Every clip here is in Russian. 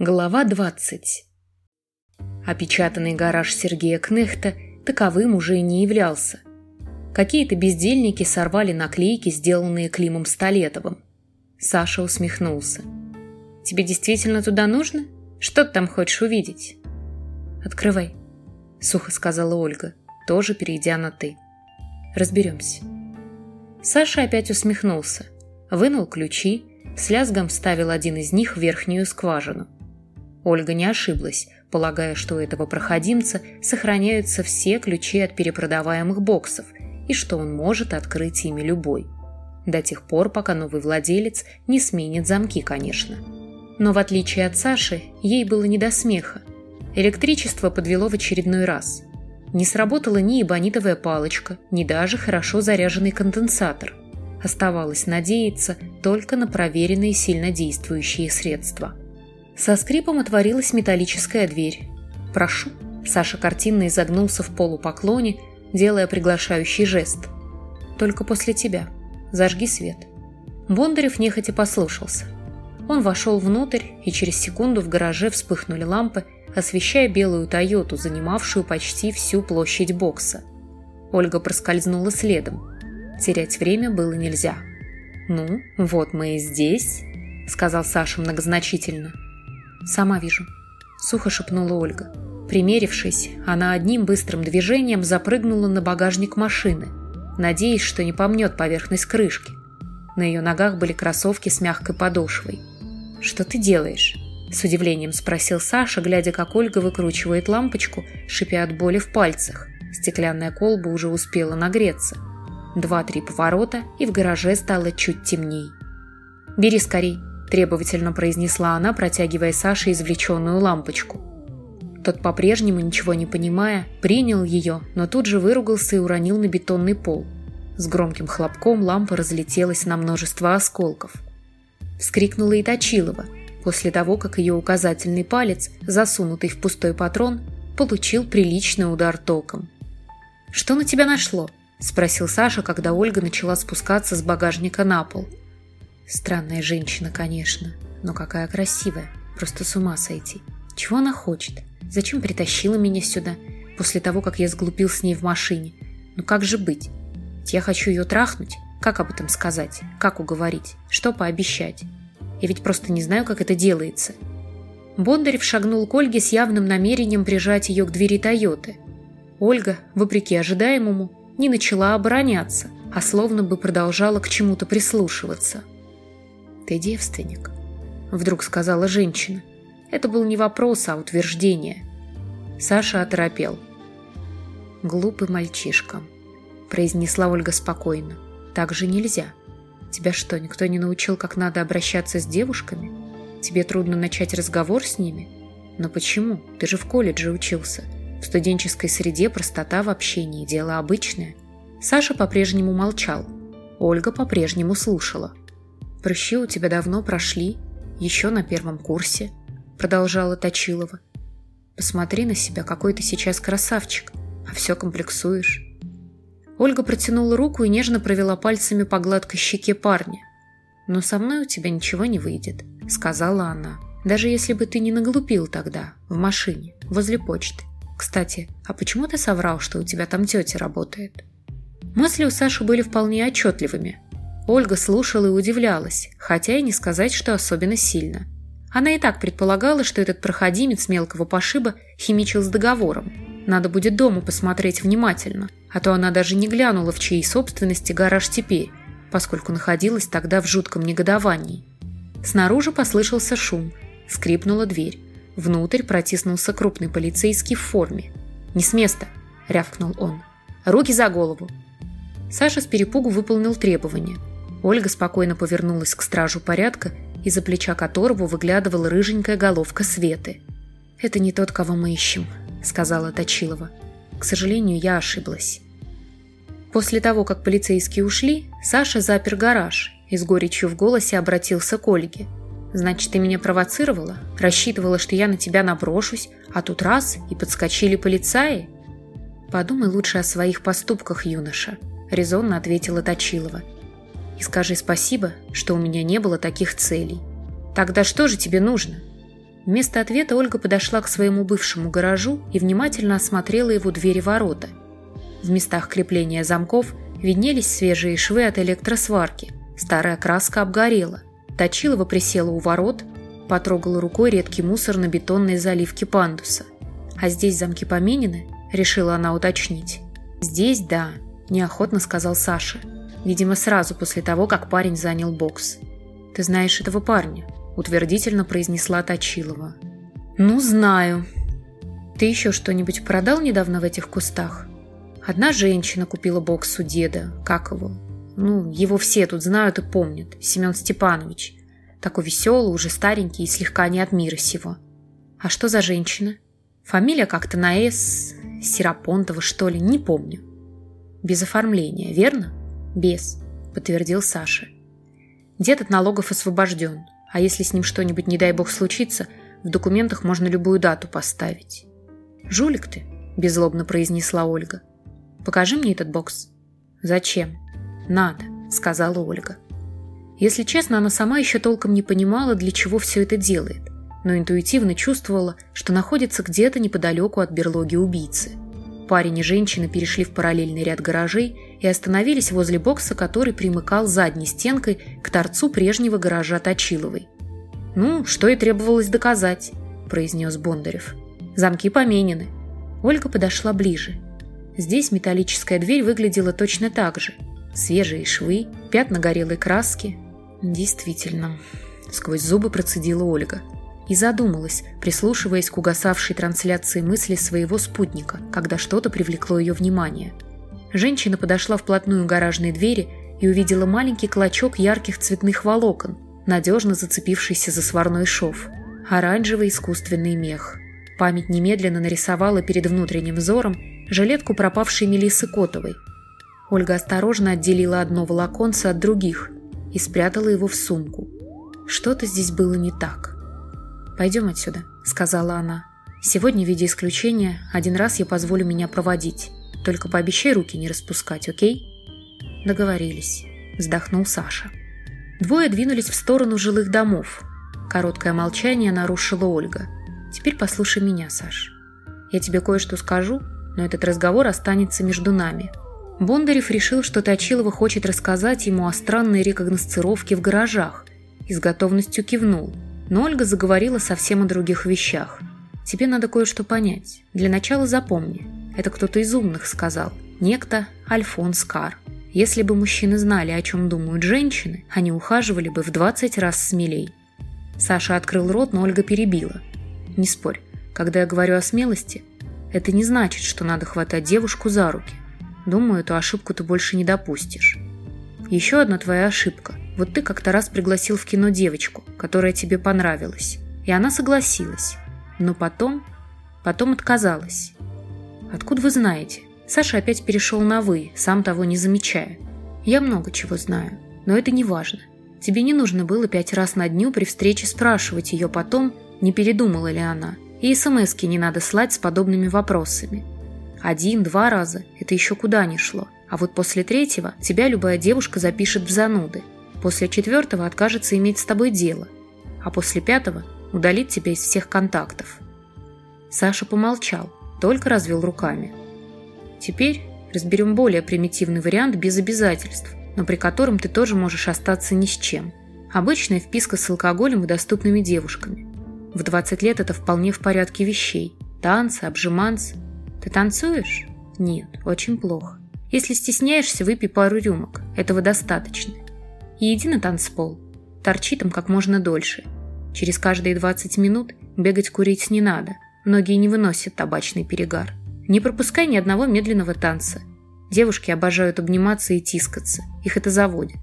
Глава 20 Опечатанный гараж Сергея Кнехта таковым уже и не являлся. Какие-то бездельники сорвали наклейки, сделанные Климом Столетовым. Саша усмехнулся. «Тебе действительно туда нужно? Что ты там хочешь увидеть?» «Открывай», — сухо сказала Ольга, тоже перейдя на «ты». «Разберемся». Саша опять усмехнулся, вынул ключи, с лязгом вставил один из них в верхнюю скважину — Ольга не ошиблась, полагая, что у этого проходимца сохраняются все ключи от перепродаваемых боксов и что он может открыть ими любой. До тех пор, пока новый владелец не сменит замки, конечно. Но в отличие от Саши, ей было не до смеха. Электричество подвело в очередной раз. Не сработала ни эбонитовая палочка, ни даже хорошо заряженный конденсатор. Оставалось надеяться только на проверенные сильнодействующие средства – со скрипом отворилась металлическая дверь. «Прошу». Саша картинно изогнулся в полупоклоне, делая приглашающий жест. «Только после тебя. Зажги свет». Бондарев нехотя послушался. Он вошел внутрь, и через секунду в гараже вспыхнули лампы, освещая белую «Тойоту», занимавшую почти всю площадь бокса. Ольга проскользнула следом. Терять время было нельзя. «Ну, вот мы и здесь», — сказал Саша многозначительно. «Сама вижу», — сухо шепнула Ольга. Примерившись, она одним быстрым движением запрыгнула на багажник машины, надеясь, что не помнет поверхность крышки. На ее ногах были кроссовки с мягкой подошвой. «Что ты делаешь?» – с удивлением спросил Саша, глядя, как Ольга выкручивает лампочку, шипя от боли в пальцах. Стеклянная колба уже успела нагреться. Два-три поворота, и в гараже стало чуть темней. «Бери скорей», требовательно произнесла она, протягивая Саше извлеченную лампочку. Тот, по-прежнему ничего не понимая, принял ее, но тут же выругался и уронил на бетонный пол. С громким хлопком лампа разлетелась на множество осколков. Вскрикнула и Точилова, после того, как ее указательный палец, засунутый в пустой патрон, получил приличный удар током. «Что на тебя нашло?» – спросил Саша, когда Ольга начала спускаться с багажника на пол – Странная женщина, конечно, но какая красивая. Просто с ума сойти. Чего она хочет? Зачем притащила меня сюда, после того, как я сглупил с ней в машине? Ну как же быть? Я хочу ее трахнуть? Как об этом сказать? Как уговорить? Что пообещать? Я ведь просто не знаю, как это делается. Бондарев шагнул к Ольге с явным намерением прижать ее к двери Тойоты. Ольга, вопреки ожидаемому, не начала обороняться, а словно бы продолжала к чему-то прислушиваться. «Ты девственник», — вдруг сказала женщина. Это был не вопрос, а утверждение. Саша оторопел. «Глупый мальчишка», — произнесла Ольга спокойно. «Так же нельзя. Тебя что, никто не научил, как надо обращаться с девушками? Тебе трудно начать разговор с ними? Но почему? Ты же в колледже учился. В студенческой среде простота в общении – дело обычное». Саша по-прежнему молчал. Ольга по-прежнему слушала. Прыщи у тебя давно прошли, еще на первом курсе», — продолжала Точилова. «Посмотри на себя, какой ты сейчас красавчик, а все комплексуешь». Ольга протянула руку и нежно провела пальцами по гладкой щеке парня. «Но со мной у тебя ничего не выйдет», — сказала она. «Даже если бы ты не наглупил тогда, в машине, возле почты. Кстати, а почему ты соврал, что у тебя там тетя работает?» Мысли у Саши были вполне отчетливыми, Ольга слушала и удивлялась, хотя и не сказать, что особенно сильно. Она и так предполагала, что этот проходимец мелкого пошиба химичил с договором. Надо будет дома посмотреть внимательно, а то она даже не глянула, в чьей собственности гараж теперь, поскольку находилась тогда в жутком негодовании. Снаружи послышался шум, скрипнула дверь. Внутрь протиснулся крупный полицейский в форме. «Не с места!» – рявкнул он. «Руки за голову!» Саша с перепугу выполнил требование – Ольга спокойно повернулась к стражу порядка, из-за плеча которого выглядывала рыженькая головка Светы. «Это не тот, кого мы ищем», — сказала Точилова. «К сожалению, я ошиблась». После того, как полицейские ушли, Саша запер гараж и с горечью в голосе обратился к Ольге. «Значит, ты меня провоцировала? Рассчитывала, что я на тебя наброшусь, а тут раз и подскочили полицаи?» «Подумай лучше о своих поступках, юноша», — резонно ответила Точилова и скажи спасибо, что у меня не было таких целей. Тогда что же тебе нужно? Вместо ответа Ольга подошла к своему бывшему гаражу и внимательно осмотрела его двери-ворота. В местах крепления замков виднелись свежие швы от электросварки. Старая краска обгорела. Точилова присела у ворот, потрогала рукой редкий мусор на бетонной заливке пандуса. «А здесь замки поменены?» – решила она уточнить. «Здесь да», – неохотно сказал Саша. Видимо, сразу после того, как парень занял бокс. «Ты знаешь этого парня?» утвердительно произнесла Точилова. «Ну, знаю. Ты еще что-нибудь продал недавно в этих кустах? Одна женщина купила бокс у деда. Как его? Ну, его все тут знают и помнят. Семен Степанович. Такой веселый, уже старенький и слегка не от мира сего. А что за женщина? Фамилия как-то на «С», Серапонтова, что ли, не помню. Без оформления, верно? Без, подтвердил Саша. Дед от налогов освобожден. А если с ним что-нибудь, не дай бог, случится, в документах можно любую дату поставить. «Жулик ты», – беззлобно произнесла Ольга. «Покажи мне этот бокс». «Зачем?» «Надо», – сказала Ольга. Если честно, она сама еще толком не понимала, для чего все это делает, но интуитивно чувствовала, что находится где-то неподалеку от берлоги убийцы. Парень и женщина перешли в параллельный ряд гаражей и остановились возле бокса, который примыкал задней стенкой к торцу прежнего гаража Точиловой. «Ну, что и требовалось доказать», – произнес Бондарев. «Замки поменены». Ольга подошла ближе. Здесь металлическая дверь выглядела точно так же. Свежие швы, пятна горелой краски. «Действительно», – сквозь зубы процедила Ольга. И задумалась, прислушиваясь к угасавшей трансляции мысли своего спутника, когда что-то привлекло ее внимание – Женщина подошла вплотную к гаражной двери и увидела маленький клочок ярких цветных волокон, надежно зацепившийся за сварной шов. Оранжевый искусственный мех. Память немедленно нарисовала перед внутренним взором жилетку пропавшей Мелисы Котовой. Ольга осторожно отделила одно волоконце от других и спрятала его в сумку. Что-то здесь было не так. «Пойдем отсюда», — сказала она. «Сегодня, в виде исключения, один раз я позволю меня проводить. Только пообещай руки не распускать, окей?» «Договорились», – вздохнул Саша. Двое двинулись в сторону жилых домов. Короткое молчание нарушила Ольга. «Теперь послушай меня, Саш. Я тебе кое-что скажу, но этот разговор останется между нами». Бондарев решил, что Точилова хочет рассказать ему о странной рекогносцировке в гаражах и с готовностью кивнул. Но Ольга заговорила совсем о других вещах. «Тебе надо кое-что понять. Для начала запомни. Это кто-то из умных сказал. Некто Альфонс Кар. Если бы мужчины знали, о чем думают женщины, они ухаживали бы в 20 раз смелей. Саша открыл рот, но Ольга перебила. Не спорь, когда я говорю о смелости, это не значит, что надо хватать девушку за руки. Думаю, эту ошибку ты больше не допустишь. Еще одна твоя ошибка. Вот ты как-то раз пригласил в кино девочку, которая тебе понравилась. И она согласилась. Но потом... Потом отказалась. Откуда вы знаете? Саша опять перешел на «вы», сам того не замечая. Я много чего знаю, но это не важно. Тебе не нужно было пять раз на дню при встрече спрашивать ее потом, не передумала ли она. И смски не надо слать с подобными вопросами. Один-два раза – это еще куда ни шло. А вот после третьего тебя любая девушка запишет в зануды. После четвертого откажется иметь с тобой дело. А после пятого удалит тебя из всех контактов. Саша помолчал, только развел руками. Теперь разберем более примитивный вариант без обязательств, но при котором ты тоже можешь остаться ни с чем. Обычная вписка с алкоголем и доступными девушками. В 20 лет это вполне в порядке вещей. Танцы, обжиманцы. Ты танцуешь? Нет, очень плохо. Если стесняешься, выпей пару рюмок. Этого достаточно. И иди на танцпол. Торчи там как можно дольше. Через каждые 20 минут бегать курить не надо – Многие не выносят табачный перегар. Не пропускай ни одного медленного танца. Девушки обожают обниматься и тискаться. Их это заводит.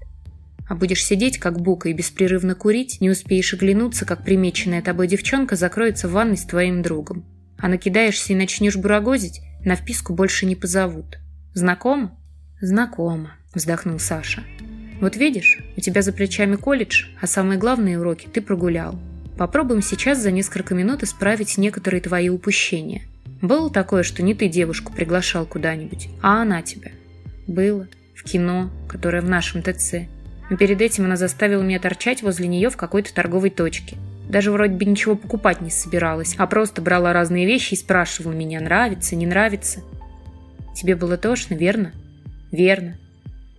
А будешь сидеть, как бука, и беспрерывно курить, не успеешь оглянуться, как примеченная тобой девчонка закроется в ванной с твоим другом. А накидаешься и начнешь бурагозить, на вписку больше не позовут. Знакомо? Знакомо, вздохнул Саша. Вот видишь, у тебя за плечами колледж, а самые главные уроки ты прогулял. Попробуем сейчас за несколько минут исправить некоторые твои упущения. Было такое, что не ты девушку приглашал куда-нибудь, а она тебя? Было. В кино, которое в нашем ТЦ. Но перед этим она заставила меня торчать возле нее в какой-то торговой точке. Даже вроде бы ничего покупать не собиралась, а просто брала разные вещи и спрашивала меня, нравится, не нравится. Тебе было тошно, верно? Верно.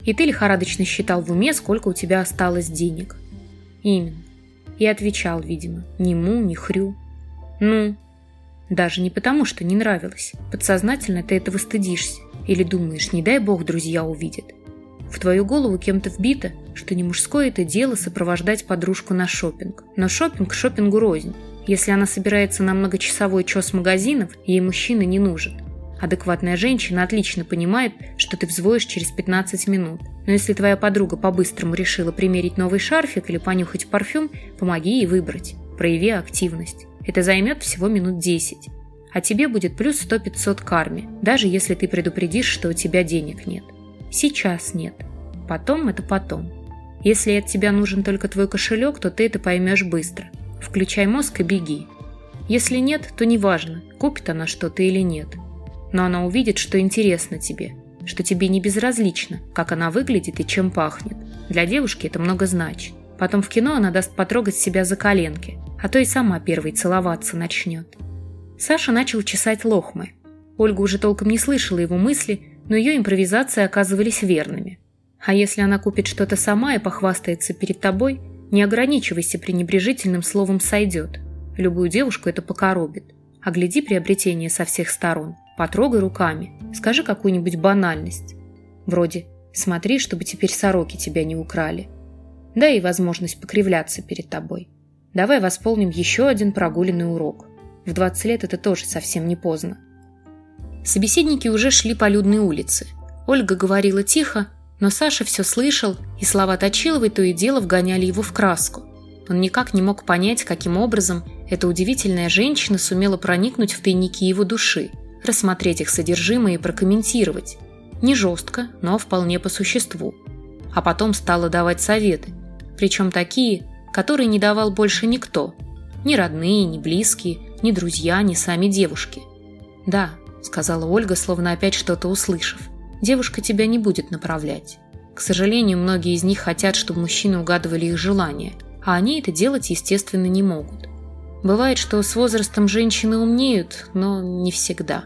И ты лихорадочно считал в уме, сколько у тебя осталось денег. Именно. И отвечал, видимо, ни му, ни хрю. Ну, даже не потому, что не нравилось. Подсознательно ты этого стыдишься. Или думаешь, не дай бог друзья увидят. В твою голову кем-то вбито, что не мужское это дело сопровождать подружку на шопинг. Но шопинг шопингу рознь. Если она собирается на многочасовой чес магазинов, ей мужчина не нужен. Адекватная женщина отлично понимает, что ты взвоишь через 15 минут. Но если твоя подруга по-быстрому решила примерить новый шарфик или понюхать парфюм, помоги ей выбрать. Прояви активность. Это займет всего минут 10. А тебе будет плюс 100-500 карме, даже если ты предупредишь, что у тебя денег нет. Сейчас нет. Потом это потом. Если от тебя нужен только твой кошелек, то ты это поймешь быстро. Включай мозг и беги. Если нет, то неважно, купит она что-то или нет – но она увидит, что интересно тебе, что тебе не безразлично, как она выглядит и чем пахнет. Для девушки это много значит. Потом в кино она даст потрогать себя за коленки, а то и сама первой целоваться начнет. Саша начал чесать лохмы. Ольга уже толком не слышала его мысли, но ее импровизации оказывались верными. А если она купит что-то сама и похвастается перед тобой, не ограничивайся пренебрежительным словом «сойдет». Любую девушку это покоробит. Огляди приобретение со всех сторон – Потрогай руками, скажи какую-нибудь банальность. Вроде «смотри, чтобы теперь сороки тебя не украли». Дай ей возможность покривляться перед тобой. Давай восполним еще один прогуленный урок. В 20 лет это тоже совсем не поздно. Собеседники уже шли по людной улице. Ольга говорила тихо, но Саша все слышал, и слова Точиловой то и дело вгоняли его в краску. Он никак не мог понять, каким образом эта удивительная женщина сумела проникнуть в тайники его души – рассмотреть их содержимое и прокомментировать. Не жестко, но вполне по существу. А потом стала давать советы, причем такие, которые не давал больше никто. Ни родные, ни близкие, ни друзья, ни сами девушки. «Да», — сказала Ольга, словно опять что-то услышав, — «девушка тебя не будет направлять. К сожалению, многие из них хотят, чтобы мужчины угадывали их желания, а они это делать, естественно, не могут. Бывает, что с возрастом женщины умнеют, но не всегда.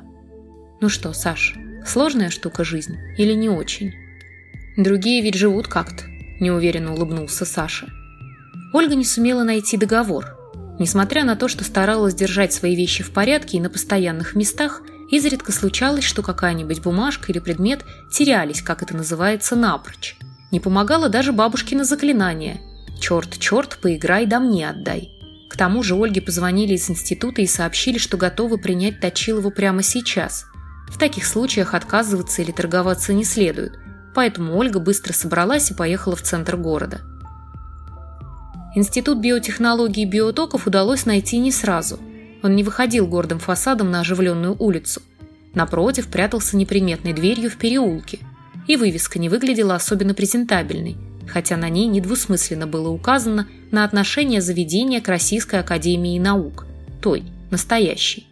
Ну что, Саш, сложная штука жизнь или не очень? Другие ведь живут как-то, неуверенно улыбнулся Саша. Ольга не сумела найти договор. Несмотря на то, что старалась держать свои вещи в порядке и на постоянных местах, изредка случалось, что какая-нибудь бумажка или предмет терялись, как это называется, напрочь. Не помогало даже бабушкино заклинание «Черт, черт, поиграй, да мне отдай». К тому же Ольге позвонили из института и сообщили, что готовы принять Точилову прямо сейчас. В таких случаях отказываться или торговаться не следует, поэтому Ольга быстро собралась и поехала в центр города. Институт биотехнологий и биотоков удалось найти не сразу. Он не выходил гордым фасадом на оживленную улицу. Напротив, прятался неприметной дверью в переулке. И вывеска не выглядела особенно презентабельной – хотя на ней недвусмысленно было указано на отношение заведения к Российской Академии Наук, той, настоящей.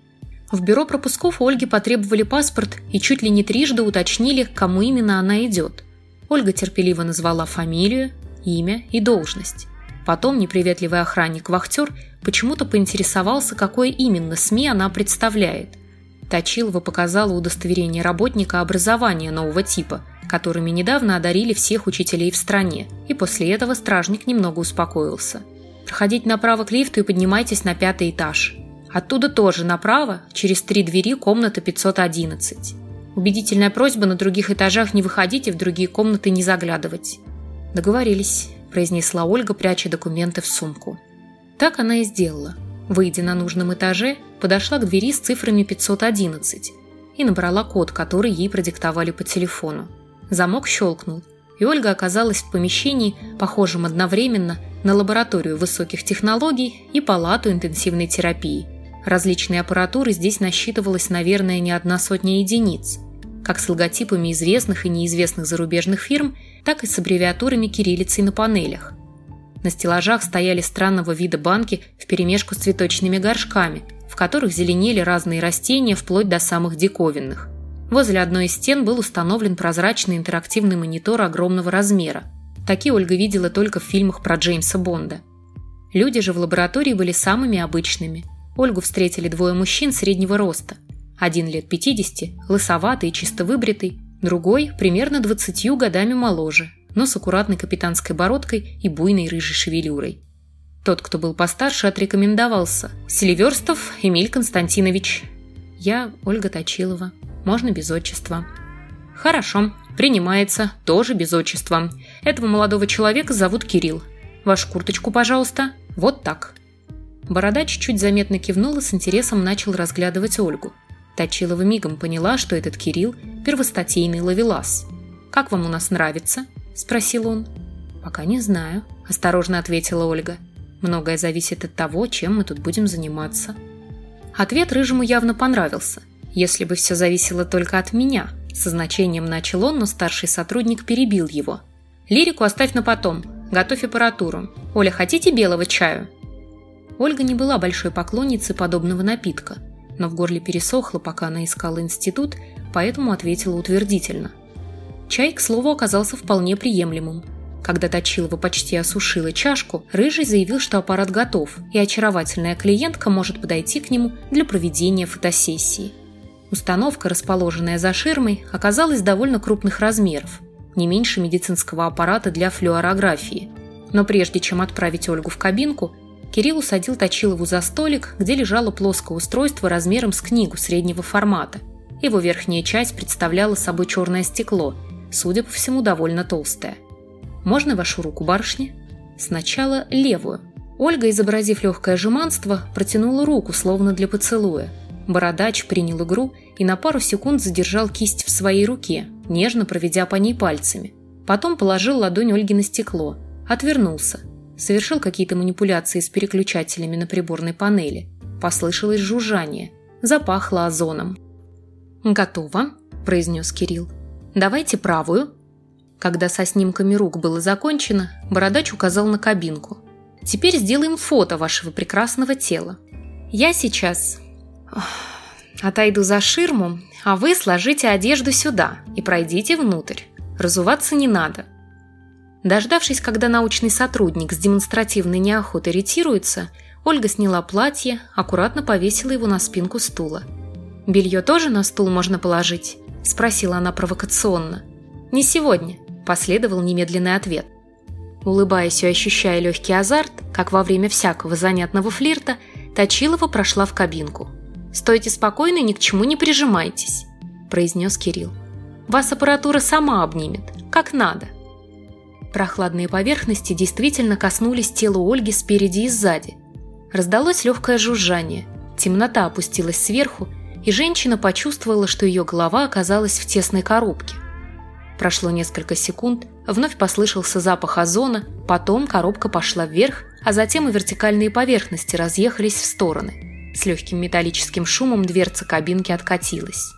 В бюро пропусков у Ольги потребовали паспорт и чуть ли не трижды уточнили, к кому именно она идет. Ольга терпеливо назвала фамилию, имя и должность. Потом неприветливый охранник-вахтер почему-то поинтересовался, какое именно СМИ она представляет. Точилова показала удостоверение работника образования нового типа – которыми недавно одарили всех учителей в стране, и после этого стражник немного успокоился. Проходите направо к лифту и поднимайтесь на пятый этаж. Оттуда тоже направо, через три двери, комната 511. Убедительная просьба на других этажах не выходить и в другие комнаты не заглядывать. «Договорились», – произнесла Ольга, пряча документы в сумку. Так она и сделала. Выйдя на нужном этаже, подошла к двери с цифрами 511 и набрала код, который ей продиктовали по телефону. Замок щелкнул, и Ольга оказалась в помещении, похожем одновременно на лабораторию высоких технологий и палату интенсивной терапии. Различной аппаратуры здесь насчитывалось, наверное, не одна сотня единиц, как с логотипами известных и неизвестных зарубежных фирм, так и с аббревиатурами кириллицей на панелях. На стеллажах стояли странного вида банки вперемешку с цветочными горшками, в которых зеленели разные растения вплоть до самых диковинных – Возле одной из стен был установлен прозрачный интерактивный монитор огромного размера. Такие Ольга видела только в фильмах про Джеймса Бонда. Люди же в лаборатории были самыми обычными. Ольгу встретили двое мужчин среднего роста. Один лет 50, лысоватый и чисто выбритый, другой примерно 20 годами моложе, но с аккуратной капитанской бородкой и буйной рыжей шевелюрой. Тот, кто был постарше, отрекомендовался. «Селиверстов Эмиль Константинович». «Я Ольга Точилова. Можно без отчества». «Хорошо. Принимается. Тоже без отчества. Этого молодого человека зовут Кирилл. Вашу курточку, пожалуйста. Вот так». Бородач чуть заметно кивнул и с интересом начал разглядывать Ольгу. Точилова мигом поняла, что этот Кирилл – первостатейный ловелас. «Как вам у нас нравится?» – спросил он. «Пока не знаю», – осторожно ответила Ольга. «Многое зависит от того, чем мы тут будем заниматься». Ответ Рыжему явно понравился. «Если бы все зависело только от меня», – со значением начал он, но старший сотрудник перебил его. «Лирику оставь на потом. Готовь аппаратуру. Оля, хотите белого чаю?» Ольга не была большой поклонницей подобного напитка, но в горле пересохло, пока она искала институт, поэтому ответила утвердительно. Чай, к слову, оказался вполне приемлемым. Когда Точилова почти осушила чашку, Рыжий заявил, что аппарат готов, и очаровательная клиентка может подойти к нему для проведения фотосессии. Установка, расположенная за ширмой, оказалась довольно крупных размеров, не меньше медицинского аппарата для флюорографии. Но прежде чем отправить Ольгу в кабинку, Кирилл усадил Точилову за столик, где лежало плоское устройство размером с книгу среднего формата. Его верхняя часть представляла собой черное стекло, судя по всему, довольно толстое. «Можно вашу руку, барышня?» «Сначала левую». Ольга, изобразив легкое жеманство, протянула руку, словно для поцелуя. Бородач принял игру и на пару секунд задержал кисть в своей руке, нежно проведя по ней пальцами. Потом положил ладонь Ольги на стекло, отвернулся, совершил какие-то манипуляции с переключателями на приборной панели. Послышалось жужжание. Запахло озоном. «Готово», – произнес Кирилл. «Давайте правую». Когда со снимками рук было закончено, Бородач указал на кабинку. «Теперь сделаем фото вашего прекрасного тела. Я сейчас отойду за ширму, а вы сложите одежду сюда и пройдите внутрь. Разуваться не надо. Дождавшись, когда научный сотрудник с демонстративной неохотой ретируется, Ольга сняла платье, аккуратно повесила его на спинку стула. «Белье тоже на стул можно положить?» – спросила она провокационно. «Не сегодня», – последовал немедленный ответ. Улыбаясь и ощущая легкий азарт, как во время всякого занятного флирта, Точилова прошла в кабинку. «Стойте спокойно и ни к чему не прижимайтесь», – произнес Кирилл. «Вас аппаратура сама обнимет, как надо». Прохладные поверхности действительно коснулись тела Ольги спереди и сзади. Раздалось легкое жужжание, темнота опустилась сверху, и женщина почувствовала, что ее голова оказалась в тесной коробке. Прошло несколько секунд, вновь послышался запах озона, потом коробка пошла вверх, а затем и вертикальные поверхности разъехались в стороны. С легким металлическим шумом дверца кабинки откатилась.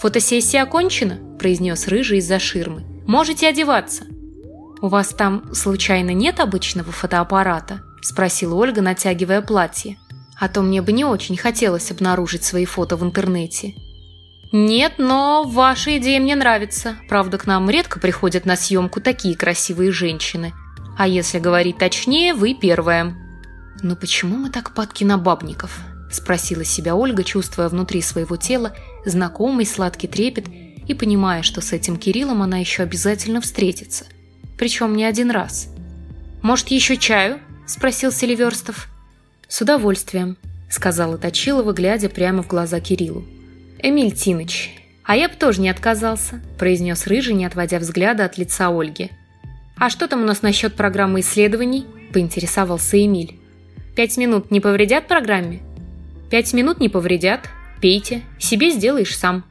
«Фотосессия окончена», – произнес Рыжий из-за ширмы. «Можете одеваться». «У вас там, случайно, нет обычного фотоаппарата?» – спросила Ольга, натягивая платье. «А то мне бы не очень хотелось обнаружить свои фото в интернете». «Нет, но ваша идея мне нравится. Правда, к нам редко приходят на съемку такие красивые женщины. А если говорить точнее, вы первая». «Но почему мы так падки на бабников?» – спросила себя Ольга, чувствуя внутри своего тела знакомый сладкий трепет и понимая, что с этим Кириллом она еще обязательно встретится – причем не один раз. «Может, еще чаю?» – спросил Селиверстов. «С удовольствием», – сказала Точилова, глядя прямо в глаза Кириллу. «Эмиль Тиныч, а я бы тоже не отказался», – произнес Рыжий, не отводя взгляда от лица Ольги. «А что там у нас насчет программы исследований?» – поинтересовался Эмиль. «Пять минут не повредят программе?» «Пять минут не повредят. Пейте. Себе сделаешь сам»,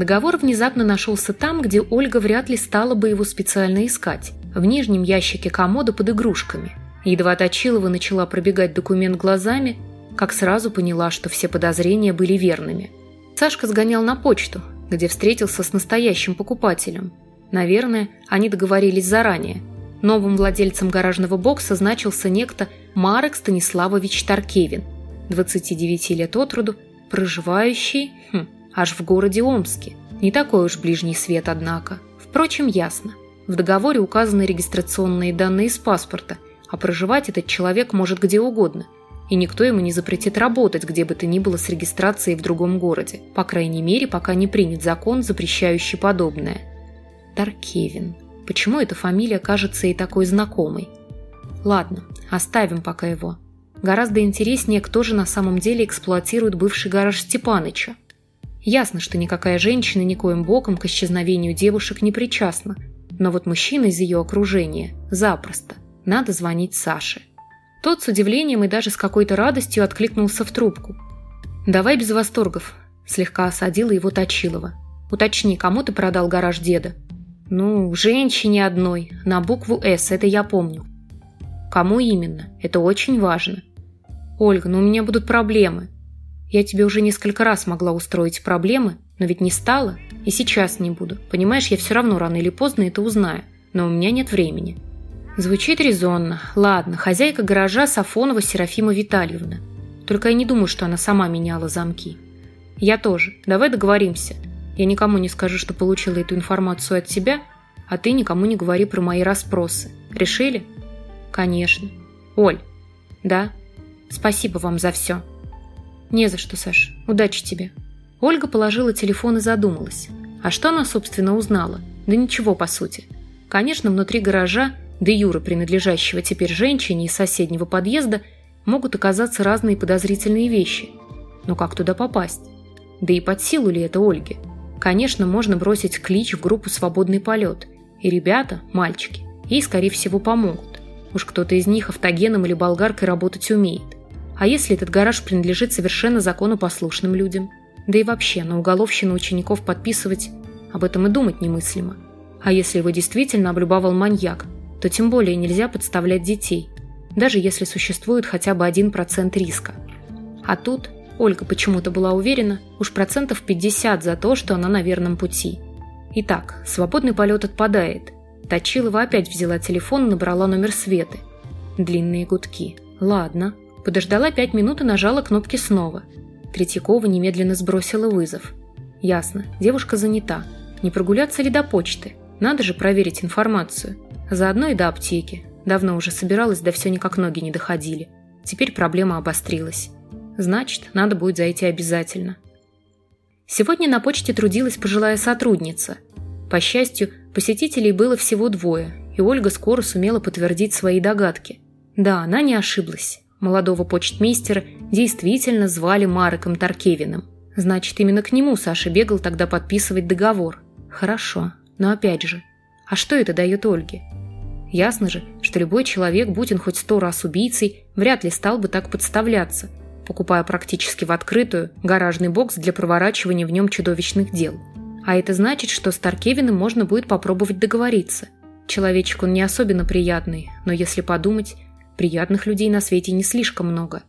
Договор внезапно нашелся там, где Ольга вряд ли стала бы его специально искать, в нижнем ящике комода под игрушками. Едва Точилова начала пробегать документ глазами, как сразу поняла, что все подозрения были верными. Сашка сгонял на почту, где встретился с настоящим покупателем. Наверное, они договорились заранее. Новым владельцем гаражного бокса значился некто Марек Станиславович Таркевин, 29 лет от роду, проживающий... Хм, аж в городе Омске. Не такой уж ближний свет, однако. Впрочем, ясно. В договоре указаны регистрационные данные из паспорта, а проживать этот человек может где угодно. И никто ему не запретит работать, где бы то ни было с регистрацией в другом городе. По крайней мере, пока не принят закон, запрещающий подобное. Таркевин. Почему эта фамилия кажется ей такой знакомой? Ладно, оставим пока его. Гораздо интереснее, кто же на самом деле эксплуатирует бывший гараж Степаныча. Ясно, что никакая женщина никоим боком к исчезновению девушек не причастна, но вот мужчина из ее окружения – запросто. Надо звонить Саше. Тот с удивлением и даже с какой-то радостью откликнулся в трубку. «Давай без восторгов», – слегка осадила его Точилова. «Уточни, кому ты продал гараж деда?» «Ну, женщине одной, на букву «С», это я помню». «Кому именно? Это очень важно». «Ольга, ну у меня будут проблемы. Я тебе уже несколько раз могла устроить проблемы, но ведь не стала, и сейчас не буду. Понимаешь, я все равно рано или поздно это узнаю, но у меня нет времени». Звучит резонно. Ладно, хозяйка гаража Сафонова Серафима Витальевна. Только я не думаю, что она сама меняла замки. Я тоже. Давай договоримся. Я никому не скажу, что получила эту информацию от тебя, а ты никому не говори про мои расспросы. Решили? Конечно. Оль. Да? Спасибо вам за все. Не за что, Саш. Удачи тебе. Ольга положила телефон и задумалась. А что она, собственно, узнала? Да ничего, по сути. Конечно, внутри гаража, де Юра, принадлежащего теперь женщине из соседнего подъезда, могут оказаться разные подозрительные вещи. Но как туда попасть? Да и под силу ли это Ольге? Конечно, можно бросить клич в группу «Свободный полет», и ребята, мальчики, ей, скорее всего, помогут. Уж кто-то из них автогеном или болгаркой работать умеет. А если этот гараж принадлежит совершенно законопослушным людям? Да и вообще, на уголовщину учеников подписывать об этом и думать немыслимо. А если его действительно облюбовал маньяк, то тем более нельзя подставлять детей, даже если существует хотя бы один процент риска. А тут Ольга почему-то была уверена, уж процентов 50 за то, что она на верном пути. Итак, свободный полет отпадает. Точилова опять взяла телефон и набрала номер Светы. Длинные гудки. Ладно. Подождала пять минут и нажала кнопки снова. Третьякова немедленно сбросила вызов. Ясно, девушка занята. Не прогуляться ли до почты? Надо же проверить информацию. Заодно и до аптеки. Давно уже собиралась, да все никак ноги не доходили. Теперь проблема обострилась. Значит, надо будет зайти обязательно. Сегодня на почте трудилась пожилая сотрудница. По счастью, посетителей было всего двое, и Ольга скоро сумела подтвердить свои догадки. Да, она не ошиблась. Молодого почтмейстера действительно звали Мареком Таркевиным. Значит, именно к нему Саша бегал тогда подписывать договор. Хорошо, но опять же, а что это дает Ольге? Ясно же, что любой человек, будь он хоть сто раз убийцей, вряд ли стал бы так подставляться – покупая практически в открытую гаражный бокс для проворачивания в нем чудовищных дел. А это значит, что с Таркевиным можно будет попробовать договориться. Человечек он не особенно приятный, но если подумать, приятных людей на свете не слишком много.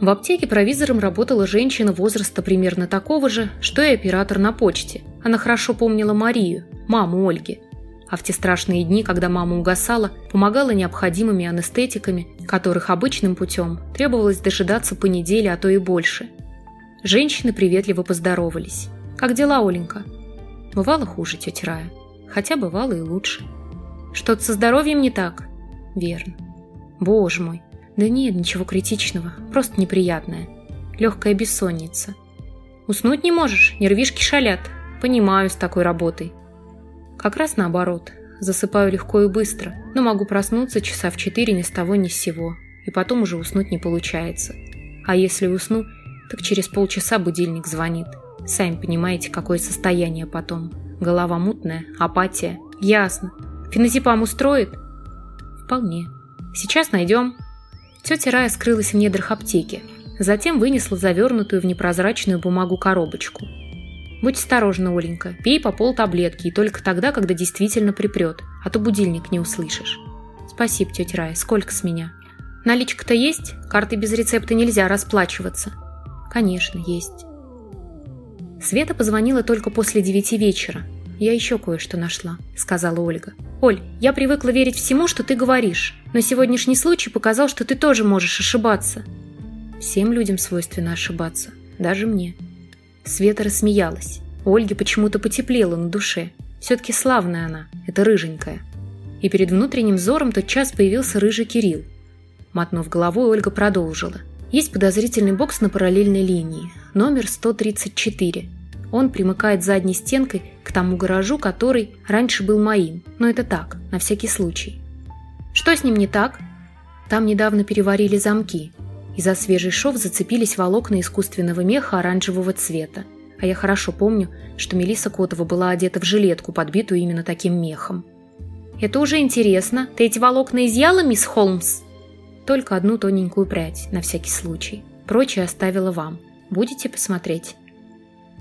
В аптеке провизором работала женщина возраста примерно такого же, что и оператор на почте. Она хорошо помнила Марию, маму Ольги – а в те страшные дни, когда мама угасала, помогала необходимыми анестетиками, которых обычным путем требовалось дожидаться по неделе, а то и больше. Женщины приветливо поздоровались. «Как дела, Оленька?» Бывало хуже, тетя Рая. Хотя бывало и лучше. Что-то со здоровьем не так? Верно. Боже мой. Да нет, ничего критичного. Просто неприятное. Легкая бессонница. Уснуть не можешь? Нервишки шалят. Понимаю с такой работой. Как раз наоборот. Засыпаю легко и быстро, но могу проснуться часа в четыре ни с того ни с сего, и потом уже уснуть не получается. А если усну, так через полчаса будильник звонит. Сами понимаете, какое состояние потом. Голова мутная, апатия. Ясно. Феназепам устроит? Вполне. Сейчас найдем. Тетя Рая скрылась в недрах аптеки. Затем вынесла завернутую в непрозрачную бумагу коробочку – Будь осторожна, Оленька, пей по пол таблетки, и только тогда, когда действительно припрет, а то будильник не услышишь. Спасибо, тетя Рая, сколько с меня? Наличка-то есть? Карты без рецепта нельзя расплачиваться. Конечно, есть. Света позвонила только после девяти вечера. «Я еще кое-что нашла», — сказала Ольга. «Оль, я привыкла верить всему, что ты говоришь, но сегодняшний случай показал, что ты тоже можешь ошибаться». «Всем людям свойственно ошибаться, даже мне», Света рассмеялась. У Ольги почему-то потеплело на душе. Все-таки славная она, эта рыженькая. и перед внутренним взором тотчас появился рыжий Кирилл. Мотнув головой, Ольга продолжила. Есть подозрительный бокс на параллельной линии, номер 134. Он примыкает задней стенкой к тому гаражу, который раньше был моим, но это так, на всякий случай. Что с ним не так? Там недавно переварили замки, и за свежий шов зацепились волокна искусственного меха оранжевого цвета. А я хорошо помню, что Мелисса Котова была одета в жилетку, подбитую именно таким мехом. «Это уже интересно. Ты эти волокна изъяла, мисс Холмс?» Только одну тоненькую прядь, на всякий случай. Прочее оставила вам. Будете посмотреть?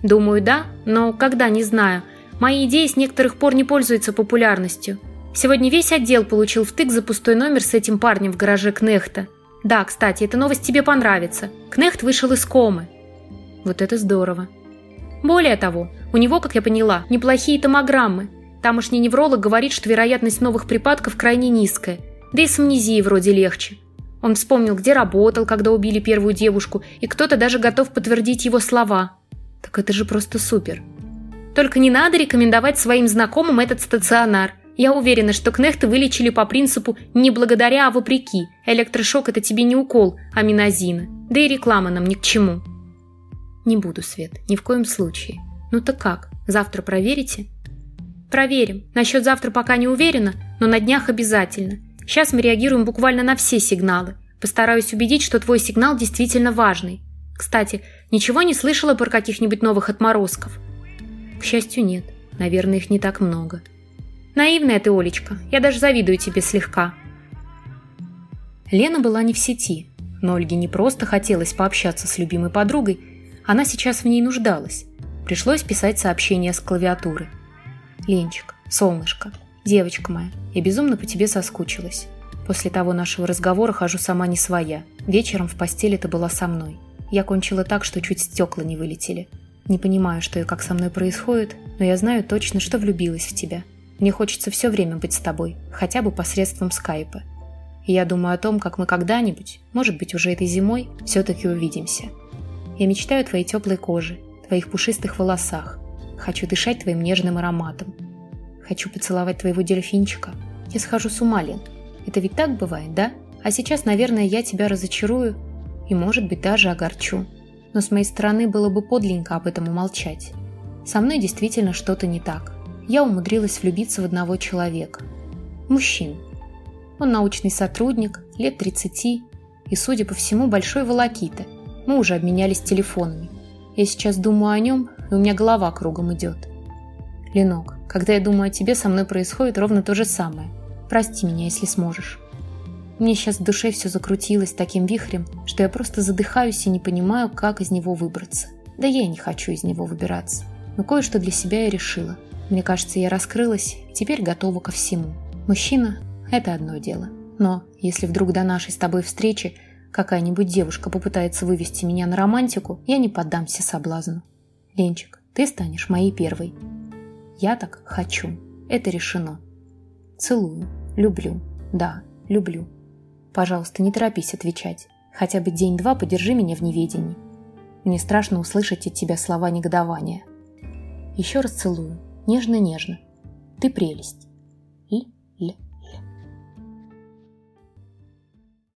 Думаю, да, но когда, не знаю. Мои идеи с некоторых пор не пользуются популярностью. Сегодня весь отдел получил втык за пустой номер с этим парнем в гараже Кнехта. Да, кстати, эта новость тебе понравится. Кнехт вышел из комы. Вот это здорово. Более того, у него, как я поняла, неплохие томограммы. Тамошний невролог говорит, что вероятность новых припадков крайне низкая. Да и с амнезией вроде легче. Он вспомнил, где работал, когда убили первую девушку, и кто-то даже готов подтвердить его слова. Так это же просто супер. Только не надо рекомендовать своим знакомым этот стационар. Я уверена, что Кнехты вылечили по принципу «не благодаря, а вопреки». Электрошок – это тебе не укол, а минозина. Да и реклама нам ни к чему. Не буду, Свет, ни в коем случае. Ну так как, завтра проверите? Проверим. Насчет завтра пока не уверена, но на днях обязательно. Сейчас мы реагируем буквально на все сигналы. Постараюсь убедить, что твой сигнал действительно важный. Кстати, ничего не слышала про каких-нибудь новых отморозков? К счастью, нет. Наверное, их не так много. Наивная ты, Олечка. Я даже завидую тебе слегка. Лена была не в сети, но Ольге не просто хотелось пообщаться с любимой подругой, она сейчас в ней нуждалась. Пришлось писать сообщение с клавиатуры. «Ленчик, солнышко, девочка моя, я безумно по тебе соскучилась. После того нашего разговора хожу сама не своя. Вечером в постели ты была со мной. Я кончила так, что чуть стекла не вылетели. Не понимаю, что и как со мной происходит, но я знаю точно, что влюбилась в тебя. Мне хочется все время быть с тобой, хотя бы посредством скайпа. И я думаю о том, как мы когда-нибудь, может быть уже этой зимой, все-таки увидимся. Я мечтаю о твоей теплой коже, твоих пушистых волосах. Хочу дышать твоим нежным ароматом. Хочу поцеловать твоего дельфинчика. Я схожу с ума, Лен. Это ведь так бывает, да? А сейчас, наверное, я тебя разочарую и, может быть, даже огорчу. Но с моей стороны было бы подленько об этом умолчать. Со мной действительно что-то не так. Я умудрилась влюбиться в одного человека. Мужчин. Он научный сотрудник, лет 30, и, судя по всему, большой волокита. Мы уже обменялись телефонами. Я сейчас думаю о нем, и у меня голова кругом идет. Ленок, когда я думаю о тебе, со мной происходит ровно то же самое. Прости меня, если сможешь. Мне сейчас в душе все закрутилось таким вихрем, что я просто задыхаюсь и не понимаю, как из него выбраться. Да я и не хочу из него выбираться. Но кое-что для себя я решила. Мне кажется, я раскрылась теперь готова ко всему. Мужчина – это одно дело. Но если вдруг до нашей с тобой встречи какая-нибудь девушка попытается вывести меня на романтику, я не поддамся соблазну. Ленчик, ты станешь моей первой. Я так хочу. Это решено. Целую. Люблю. Да, люблю. Пожалуйста, не торопись отвечать. Хотя бы день-два подержи меня в неведении. Мне страшно услышать от тебя слова негодования. Еще раз целую. Нежно-нежно. Ты прелесть.